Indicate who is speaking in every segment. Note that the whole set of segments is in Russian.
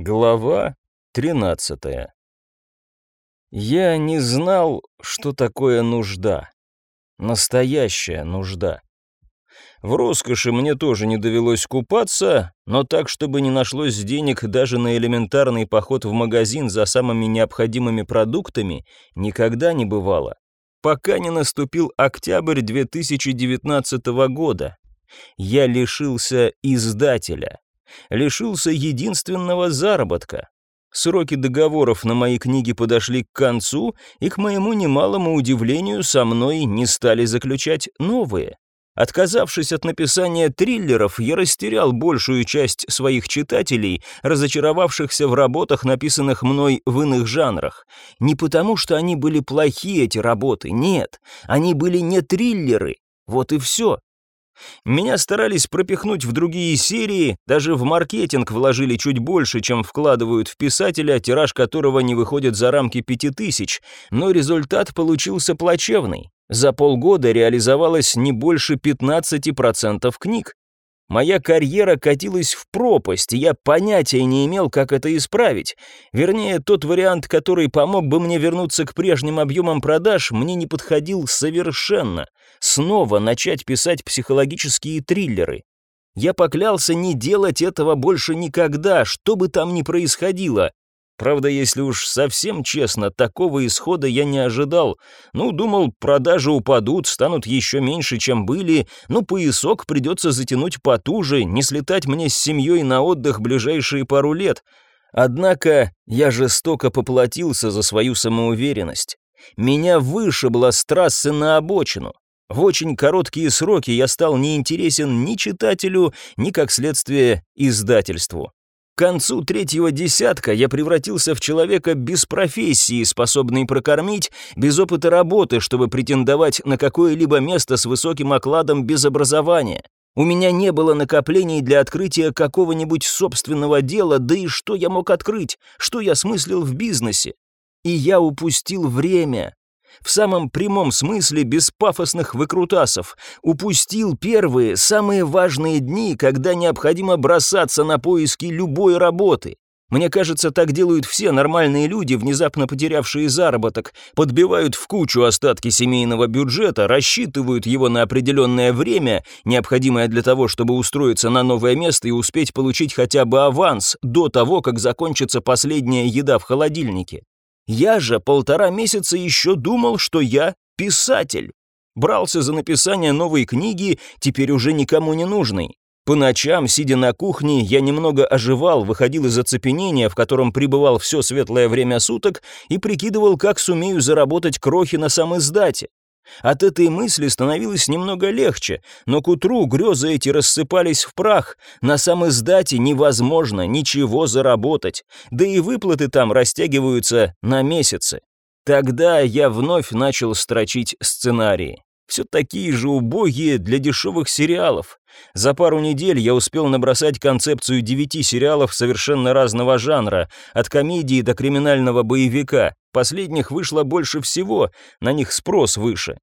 Speaker 1: Глава 13 Я не знал, что такое нужда. Настоящая нужда. В роскоши мне тоже не довелось купаться, но так, чтобы не нашлось денег даже на элементарный поход в магазин за самыми необходимыми продуктами, никогда не бывало. Пока не наступил октябрь 2019 года. Я лишился издателя лишился единственного заработка. Сроки договоров на мои книги подошли к концу, и, к моему немалому удивлению, со мной не стали заключать новые. Отказавшись от написания триллеров, я растерял большую часть своих читателей, разочаровавшихся в работах, написанных мной в иных жанрах. Не потому, что они были плохие, эти работы, нет, они были не триллеры. Вот и все. Меня старались пропихнуть в другие серии, даже в маркетинг вложили чуть больше, чем вкладывают в писателя, тираж которого не выходит за рамки пяти тысяч, но результат получился плачевный. За полгода реализовалось не больше 15% книг. Моя карьера катилась в пропасть, и я понятия не имел, как это исправить. Вернее, тот вариант, который помог бы мне вернуться к прежним объемам продаж, мне не подходил совершенно. Снова начать писать психологические триллеры. Я поклялся не делать этого больше никогда, что бы там ни происходило. Правда, если уж совсем честно, такого исхода я не ожидал. Ну, думал, продажи упадут, станут еще меньше, чем были, ну, поясок придется затянуть потуже, не слетать мне с семьей на отдых ближайшие пару лет. Однако я жестоко поплатился за свою самоуверенность. Меня вышибло с трассы на обочину. В очень короткие сроки я стал неинтересен ни читателю, ни, как следствие, издательству. К концу третьего десятка я превратился в человека без профессии, способный прокормить, без опыта работы, чтобы претендовать на какое-либо место с высоким окладом без образования. У меня не было накоплений для открытия какого-нибудь собственного дела, да и что я мог открыть, что я смыслил в бизнесе. И я упустил время, в самом прямом смысле без пафосных выкрутасов, упустил первые, самые важные дни, когда необходимо бросаться на поиски любой работы. Мне кажется, так делают все нормальные люди, внезапно потерявшие заработок, подбивают в кучу остатки семейного бюджета, рассчитывают его на определенное время, необходимое для того, чтобы устроиться на новое место и успеть получить хотя бы аванс до того, как закончится последняя еда в холодильнике. Я же полтора месяца еще думал, что я писатель. Брался за написание новой книги, теперь уже никому не нужной. По ночам, сидя на кухне, я немного оживал, выходил из оцепенения, в котором пребывал все светлое время суток, и прикидывал, как сумею заработать крохи на самой сдате. От этой мысли становилось немного легче, но к утру грезы эти рассыпались в прах. На самой сдате невозможно ничего заработать, да и выплаты там растягиваются на месяцы. Тогда я вновь начал строчить сценарии. Все такие же убогие для дешевых сериалов. За пару недель я успел набросать концепцию девяти сериалов совершенно разного жанра, от комедии до криминального боевика. Последних вышло больше всего, на них спрос выше.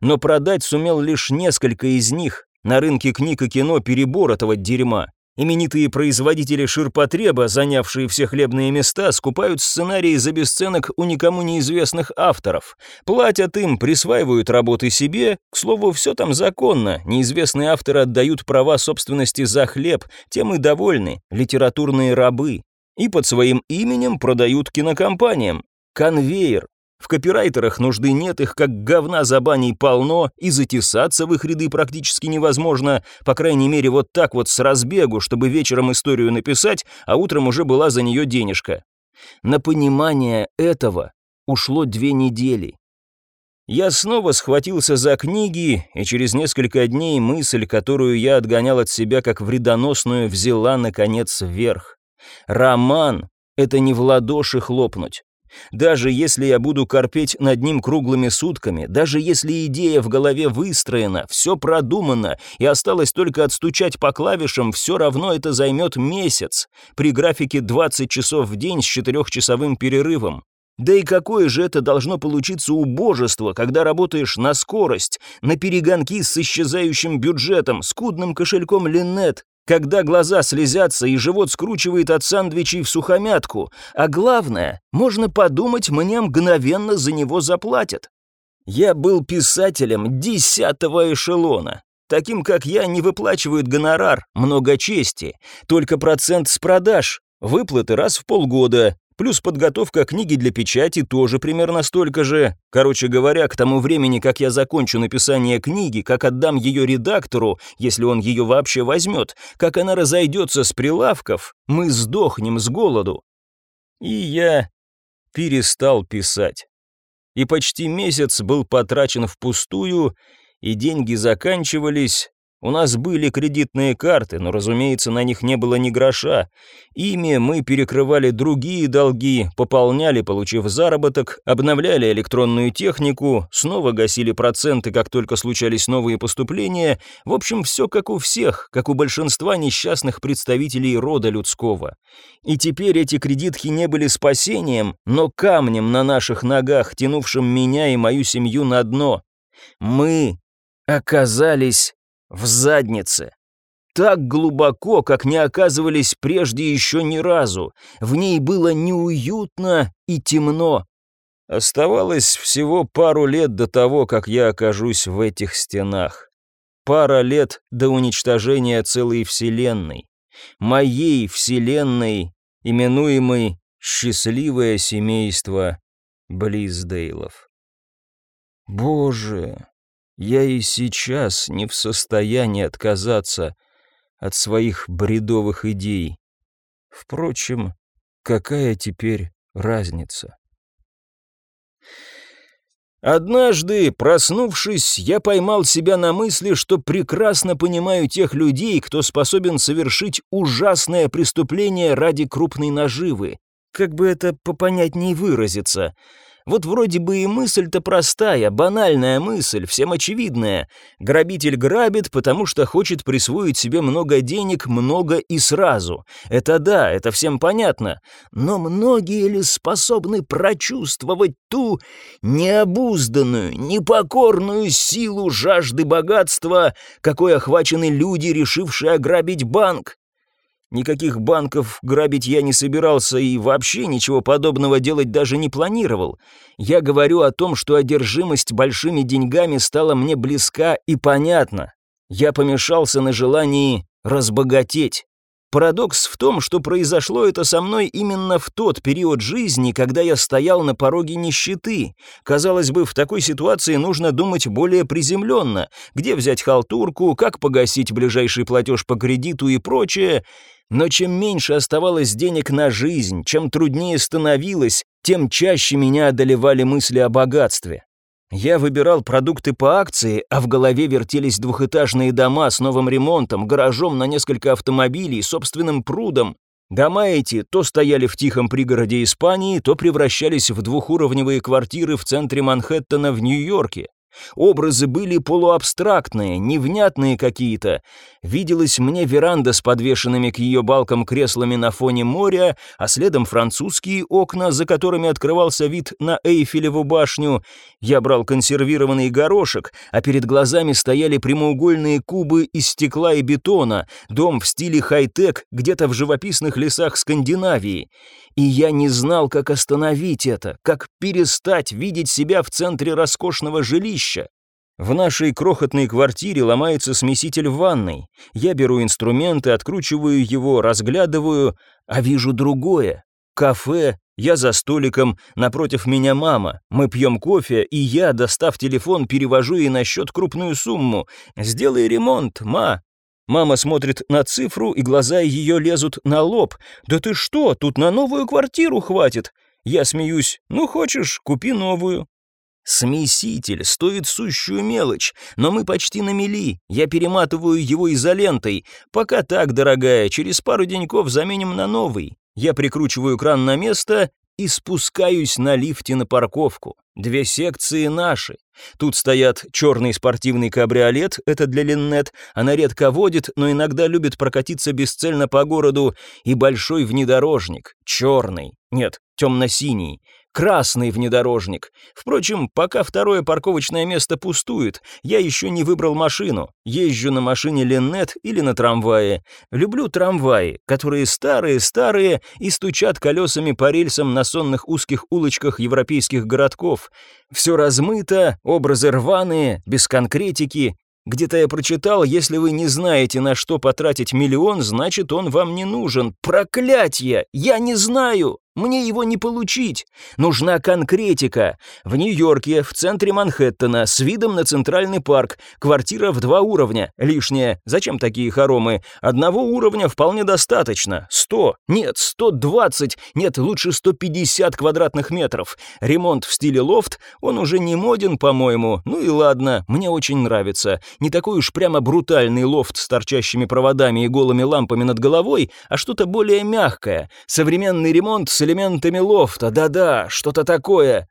Speaker 1: Но продать сумел лишь несколько из них. На рынке книг и кино перебор этого дерьма. Именитые производители ширпотреба, занявшие все хлебные места, скупают сценарии за бесценок у никому неизвестных авторов. Платят им, присваивают работы себе. К слову, все там законно. Неизвестные авторы отдают права собственности за хлеб, тем и довольны. Литературные рабы. И под своим именем продают кинокомпаниям. Конвейер. В копирайтерах нужды нет, их как говна за баней полно, и затесаться в их ряды практически невозможно, по крайней мере вот так вот с разбегу, чтобы вечером историю написать, а утром уже была за нее денежка. На понимание этого ушло две недели. Я снова схватился за книги, и через несколько дней мысль, которую я отгонял от себя как вредоносную, взяла, наконец, вверх. Роман — это не в ладоши хлопнуть. Даже если я буду корпеть над ним круглыми сутками, даже если идея в голове выстроена, все продумано, и осталось только отстучать по клавишам, все равно это займет месяц, при графике 20 часов в день с четырехчасовым перерывом. Да и какое же это должно получиться убожество, когда работаешь на скорость, на перегонки с исчезающим бюджетом, скудным кошельком Линнет, когда глаза слезятся и живот скручивает от сандвичей в сухомятку. А главное, можно подумать, мне мгновенно за него заплатят. Я был писателем десятого эшелона. Таким, как я, не выплачивают гонорар, много чести, только процент с продаж, выплаты раз в полгода, Плюс подготовка книги для печати тоже примерно столько же. Короче говоря, к тому времени, как я закончу написание книги, как отдам ее редактору, если он ее вообще возьмет, как она разойдется с прилавков, мы сдохнем с голоду. И я перестал писать. И почти месяц был потрачен впустую, и деньги заканчивались, у нас были кредитные карты, но, разумеется, на них не было ни гроша. Ими мы перекрывали другие долги, пополняли, получив заработок, обновляли электронную технику, снова гасили проценты, как только случались новые поступления. В общем, все как у всех, как у большинства несчастных представителей рода людского. И теперь эти кредитки не были спасением, но камнем на наших ногах, тянувшим меня и мою семью на дно. Мы оказались в заднице. Так глубоко, как не оказывались прежде еще ни разу. В ней было неуютно и темно. Оставалось всего пару лет до того, как я окажусь в этих стенах. Пара лет до уничтожения целой вселенной. Моей вселенной, именуемой «Счастливое семейство Близдейлов». Боже, я и сейчас не в состоянии отказаться от своих бредовых идей. Впрочем, какая теперь разница? Однажды, проснувшись, я поймал себя на мысли, что прекрасно понимаю тех людей, кто способен совершить ужасное преступление ради крупной наживы. Как бы это попонятней выразиться — вот вроде бы и мысль-то простая, банальная мысль, всем очевидная. Грабитель грабит, потому что хочет присвоить себе много денег, много и сразу. Это да, это всем понятно. Но многие ли способны прочувствовать ту необузданную, непокорную силу жажды богатства, какой охвачены люди, решившие ограбить банк? Никаких банков грабить я не собирался и вообще ничего подобного делать даже не планировал. Я говорю о том, что одержимость большими деньгами стала мне близка и понятна. Я помешался на желании разбогатеть. Парадокс в том, что произошло это со мной именно в тот период жизни, когда я стоял на пороге нищеты. Казалось бы, в такой ситуации нужно думать более приземленно. Где взять халтурку, как погасить ближайший платеж по кредиту и прочее. Но чем меньше оставалось денег на жизнь, чем труднее становилось, тем чаще меня одолевали мысли о богатстве. Я выбирал продукты по акции, а в голове вертелись двухэтажные дома с новым ремонтом, гаражом на несколько автомобилей, собственным прудом. Дома эти то стояли в тихом пригороде Испании, то превращались в двухуровневые квартиры в центре Манхэттена в Нью-Йорке. Образы были полуабстрактные, невнятные какие-то. Виделась мне веранда с подвешенными к ее балкам креслами на фоне моря, а следом французские окна, за которыми открывался вид на Эйфелеву башню. Я брал консервированный горошек, а перед глазами стояли прямоугольные кубы из стекла и бетона, дом в стиле хай-тек где-то в живописных лесах Скандинавии. И я не знал, как остановить это, как перестать видеть себя в центре роскошного жилища. В нашей крохотной квартире ломается смеситель в ванной. Я беру инструменты, откручиваю его, разглядываю, а вижу другое. Кафе, я за столиком, напротив меня мама. Мы пьем кофе, и я, достав телефон, перевожу ей на счет крупную сумму. «Сделай ремонт, ма, Мама смотрит на цифру, и глаза ее лезут на лоб. «Да ты что, тут на новую квартиру хватит!» Я смеюсь. «Ну, хочешь, купи новую». Смеситель стоит сущую мелочь, но мы почти на мели. Я перематываю его изолентой. Пока так, дорогая, через пару деньков заменим на новый. Я прикручиваю кран на место и спускаюсь на лифте на парковку. Две секции наши. Тут стоят черный спортивный кабриолет, это для Линнет, она редко водит, но иногда любит прокатиться бесцельно по городу, и большой внедорожник, черный, нет, темно-синий. Красный внедорожник. Впрочем, пока второе парковочное место пустует, я еще не выбрал машину. Езжу на машине Леннет или на трамвае. Люблю трамваи, которые старые-старые и стучат колесами по рельсам на сонных узких улочках европейских городков. Все размыто, образы рваные, без конкретики, где-то я прочитал, если вы не знаете, на что потратить миллион, значит, он вам не нужен. Проклятье! Я не знаю! Мне его не получить. Нужна конкретика. В Нью-Йорке, в центре Манхэттена, с видом на Центральный парк. Квартира в два уровня. Лишнее. Зачем такие хоромы? Одного уровня вполне достаточно. Сто. Нет, сто двадцать. Нет, лучше сто пятьдесят квадратных метров. Ремонт в стиле лофт. Он уже не моден, по-моему. Ну и ладно, мне очень нравится. Не такой уж прямо брутальный лофт с торчащими проводами и голыми лампами над головой, а что-то более мягкое. Современный ремонт с элементами лофта, да-да, что-то такое.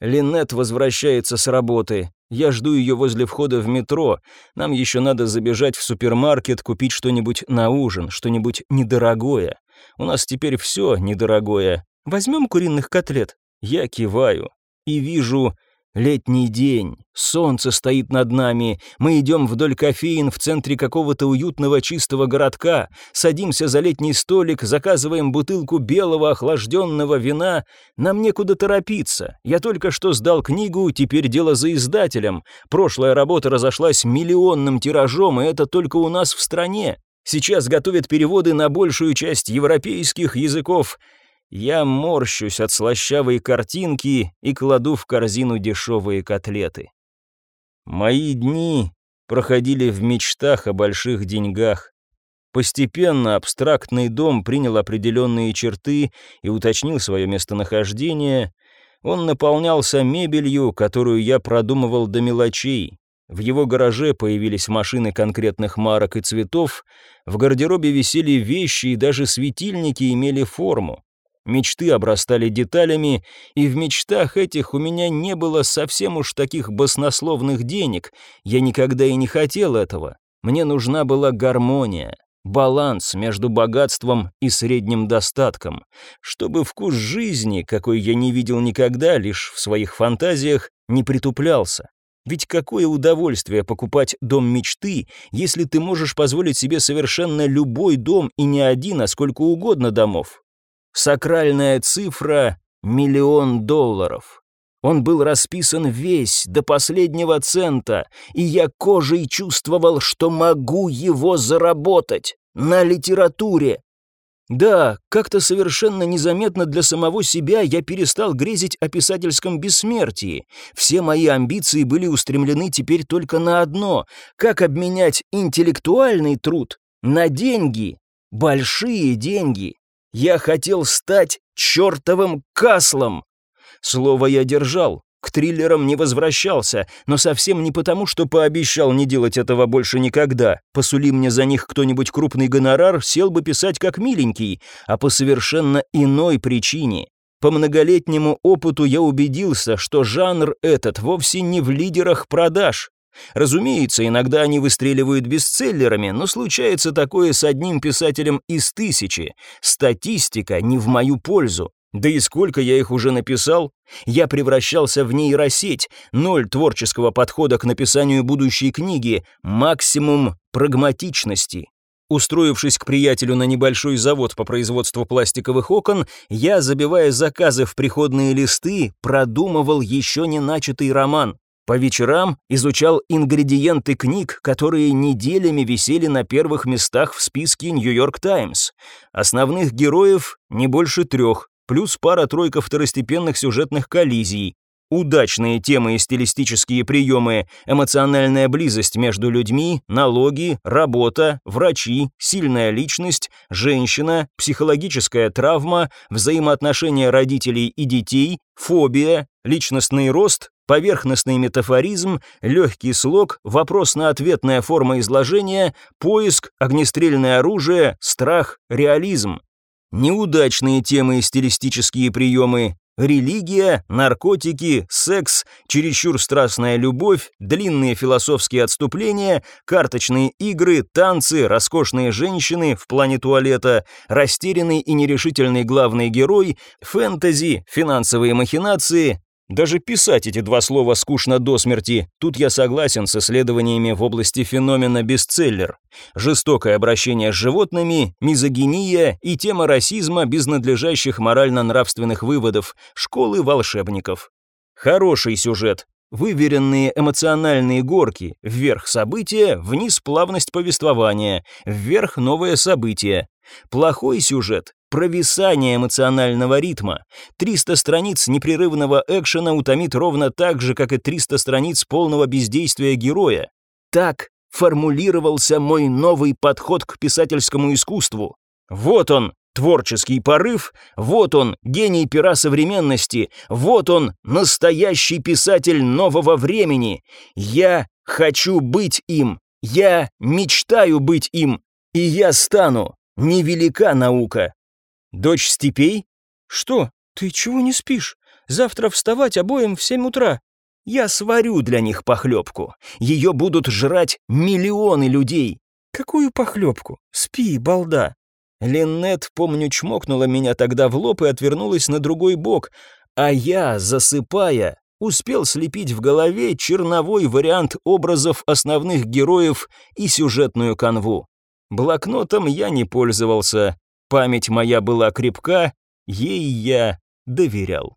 Speaker 1: Линет возвращается с работы. Я жду ее возле входа в метро. Нам еще надо забежать в супермаркет, купить что-нибудь на ужин, что-нибудь недорогое. У нас теперь все недорогое. Возьмем куриных котлет. Я киваю и вижу Летний день, солнце стоит над нами, мы идем вдоль кофеин в центре какого-то уютного чистого городка, садимся за летний столик, заказываем бутылку белого охлажденного вина. Нам некуда торопиться. Я только что сдал книгу, теперь дело за издателем. Прошлая работа разошлась миллионным тиражом, и это только у нас в стране. Сейчас готовят переводы на большую часть европейских языков. Я морщусь от слащавой картинки и кладу в корзину дешевые котлеты. Мои дни проходили в мечтах о больших деньгах. Постепенно абстрактный дом принял определенные черты и уточнил свое местонахождение. Он наполнялся мебелью, которую я продумывал до мелочей. В его гараже появились машины конкретных марок и цветов, в гардеробе висели вещи и даже светильники имели форму. Мечты обрастали деталями, и в мечтах этих у меня не было совсем уж таких баснословных денег. Я никогда и не хотел этого. Мне нужна была гармония, баланс между богатством и средним достатком, чтобы вкус жизни, какой я не видел никогда, лишь в своих фантазиях, не притуплялся. Ведь какое удовольствие покупать дом мечты, если ты можешь позволить себе совершенно любой дом и не один, а сколько угодно домов. Сакральная цифра — миллион долларов. Он был расписан весь, до последнего цента, и я кожей чувствовал, что могу его заработать. На литературе. Да, как-то совершенно незаметно для самого себя я перестал грезить о писательском бессмертии. Все мои амбиции были устремлены теперь только на одно — как обменять интеллектуальный труд на деньги, большие деньги. Я хотел стать чертовым каслом. Слово я держал, к триллерам не возвращался, но совсем не потому, что пообещал не делать этого больше никогда. Посули мне за них кто-нибудь крупный гонорар, сел бы писать как миленький, а по совершенно иной причине. По многолетнему опыту я убедился, что жанр этот вовсе не в лидерах продаж. Разумеется, иногда они выстреливают бестселлерами, но случается такое с одним писателем из тысячи. Статистика не в мою пользу. Да и сколько я их уже написал? Я превращался в нейросеть, ноль творческого подхода к написанию будущей книги, максимум прагматичности. Устроившись к приятелю на небольшой завод по производству пластиковых окон, я, забивая заказы в приходные листы, продумывал еще не начатый роман. По вечерам изучал ингредиенты книг, которые неделями висели на первых местах в списке «Нью-Йорк Таймс». Основных героев не больше трех, плюс пара-тройка второстепенных сюжетных коллизий. Удачные темы и стилистические приемы, эмоциональная близость между людьми, налоги, работа, врачи, сильная личность, женщина, психологическая травма, взаимоотношения родителей и детей, фобия, личностный рост, поверхностный метафоризм, легкий слог, вопрос-на-ответная форма изложения, поиск, огнестрельное оружие, страх, реализм. Неудачные темы и стилистические приемы, Религия, наркотики, секс, чересчур страстная любовь, длинные философские отступления, карточные игры, танцы, роскошные женщины в плане туалета, растерянный и нерешительный главный герой, фэнтези, финансовые махинации, даже писать эти два слова скучно до смерти. Тут я согласен с исследованиями в области феномена бестселлер. Жестокое обращение с животными, мизогиния и тема расизма без надлежащих морально-нравственных выводов, школы волшебников. Хороший сюжет. Выверенные эмоциональные горки, вверх события, вниз плавность повествования, вверх новое событие. Плохой сюжет, провисание эмоционального ритма. 300 страниц непрерывного экшена утомит ровно так же, как и 300 страниц полного бездействия героя. Так формулировался мой новый подход к писательскому искусству. Вот он, творческий порыв, вот он, гений пера современности, вот он, настоящий писатель нового времени. Я хочу быть им, я мечтаю быть им, и я стану. Невелика наука, Дочь степей? Что, ты чего не спишь? Завтра вставать обоим в семь утра. Я сварю для них похлебку. Ее будут жрать миллионы людей. Какую похлебку? Спи, балда. Линнет, помню, чмокнула меня тогда в лоб и отвернулась на другой бок, а я, засыпая, успел слепить в голове черновой вариант образов основных героев и сюжетную канву. Блокнотом я не пользовался, Память моя была крепка, ей я доверял.